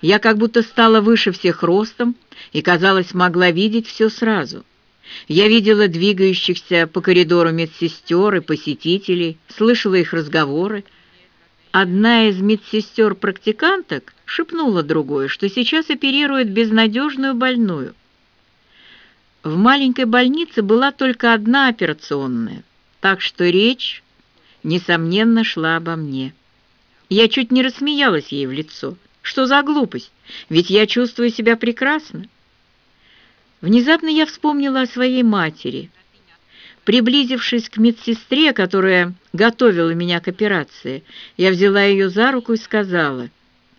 Я как будто стала выше всех ростом и, казалось, могла видеть все сразу. Я видела двигающихся по коридору медсестер и посетителей, слышала их разговоры. Одна из медсестер-практиканток шепнула другой, что сейчас оперирует безнадежную больную. В маленькой больнице была только одна операционная, так что речь, несомненно, шла обо мне. Я чуть не рассмеялась ей в лицо. Что за глупость? Ведь я чувствую себя прекрасно. Внезапно я вспомнила о своей матери. Приблизившись к медсестре, которая готовила меня к операции, я взяла ее за руку и сказала,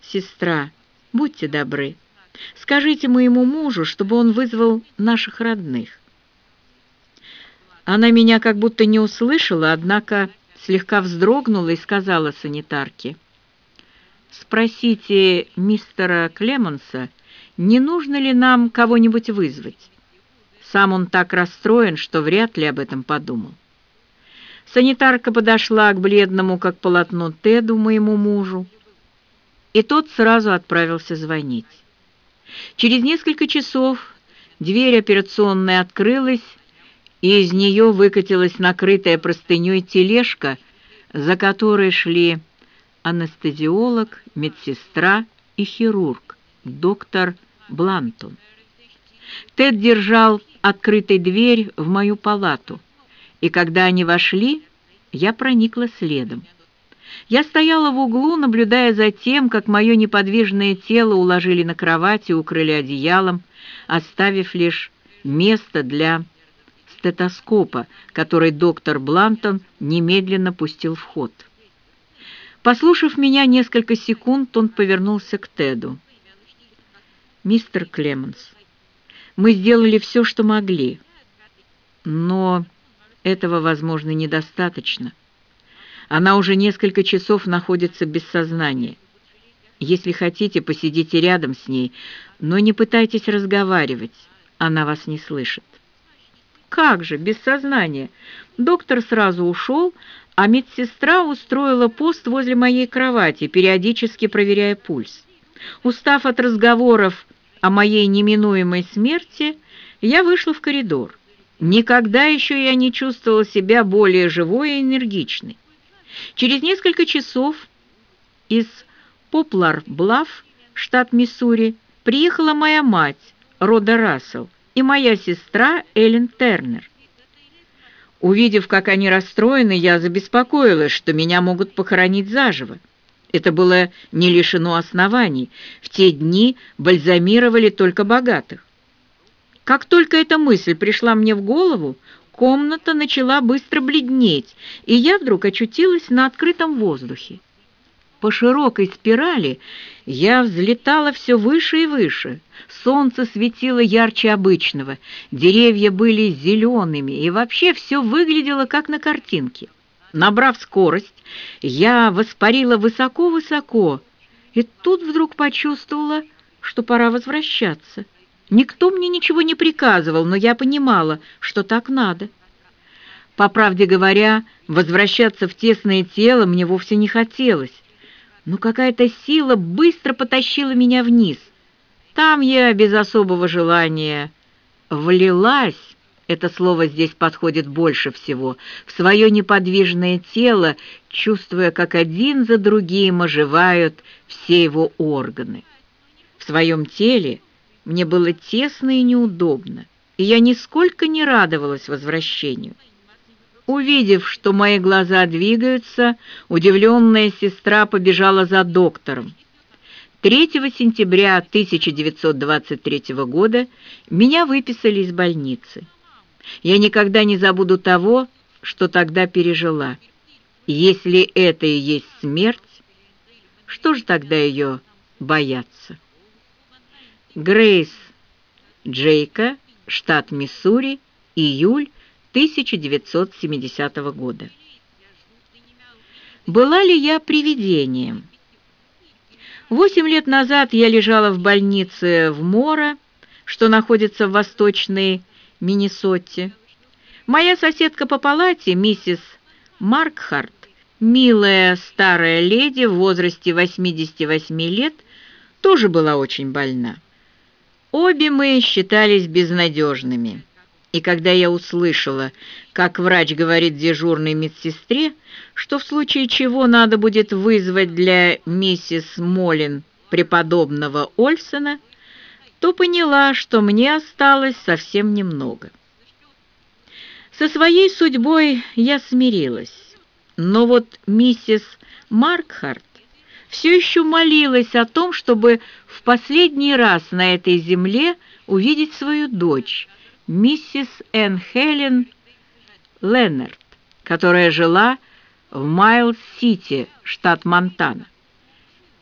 «Сестра, будьте добры, скажите моему мужу, чтобы он вызвал наших родных». Она меня как будто не услышала, однако слегка вздрогнула и сказала санитарке, «Спросите мистера Клемонса, не нужно ли нам кого-нибудь вызвать. Сам он так расстроен, что вряд ли об этом подумал. Санитарка подошла к бледному, как полотно, Теду, моему мужу, и тот сразу отправился звонить. Через несколько часов дверь операционной открылась, и из нее выкатилась накрытая простыней тележка, за которой шли анестезиолог, медсестра и хирург, доктор Блантон. Тед держал открытой дверь в мою палату, и когда они вошли, я проникла следом. Я стояла в углу, наблюдая за тем, как мое неподвижное тело уложили на кровать и укрыли одеялом, оставив лишь место для стетоскопа, который доктор Блантон немедленно пустил в ход. Послушав меня несколько секунд, он повернулся к Теду мистер Клеменс, мы сделали все, что могли, но этого, возможно, недостаточно. Она уже несколько часов находится без сознания. Если хотите, посидите рядом с ней, но не пытайтесь разговаривать, она вас не слышит. Как же, без сознания? Доктор сразу ушел, а медсестра устроила пост возле моей кровати, периодически проверяя пульс. Устав от разговоров о моей неминуемой смерти, я вышла в коридор. Никогда еще я не чувствовала себя более живой и энергичной. Через несколько часов из Поплар-Блав, штат Миссури, приехала моя мать, Рода Рассел, и моя сестра Эллен Тернер. Увидев, как они расстроены, я забеспокоилась, что меня могут похоронить заживо. Это было не лишено оснований. В те дни бальзамировали только богатых. Как только эта мысль пришла мне в голову, комната начала быстро бледнеть, и я вдруг очутилась на открытом воздухе. По широкой спирали я взлетала все выше и выше. Солнце светило ярче обычного, деревья были зелеными, и вообще все выглядело как на картинке. Набрав скорость, я воспарила высоко-высоко, и тут вдруг почувствовала, что пора возвращаться. Никто мне ничего не приказывал, но я понимала, что так надо. По правде говоря, возвращаться в тесное тело мне вовсе не хотелось, но какая-то сила быстро потащила меня вниз. Там я без особого желания влилась это слово здесь подходит больше всего, в свое неподвижное тело, чувствуя, как один за другим оживают все его органы. В своем теле мне было тесно и неудобно, и я нисколько не радовалась возвращению. Увидев, что мои глаза двигаются, удивленная сестра побежала за доктором. 3 сентября 1923 года меня выписали из больницы. Я никогда не забуду того, что тогда пережила. Если это и есть смерть, что же тогда ее бояться? Грейс Джейка, штат Миссури, июль 1970 года. Была ли я привидением? Восемь лет назад я лежала в больнице в Мора, что находится в восточной Миннесоте. Моя соседка по палате, миссис Маркхарт, милая старая леди в возрасте 88 лет, тоже была очень больна. Обе мы считались безнадежными. И когда я услышала, как врач говорит дежурной медсестре, что в случае чего надо будет вызвать для миссис Молин преподобного Ольсона, то поняла, что мне осталось совсем немного. Со своей судьбой я смирилась, но вот миссис Маркхарт все еще молилась о том, чтобы в последний раз на этой земле увидеть свою дочь, миссис Энн Хелен Леннард, которая жила в Майлз-Сити, штат Монтана.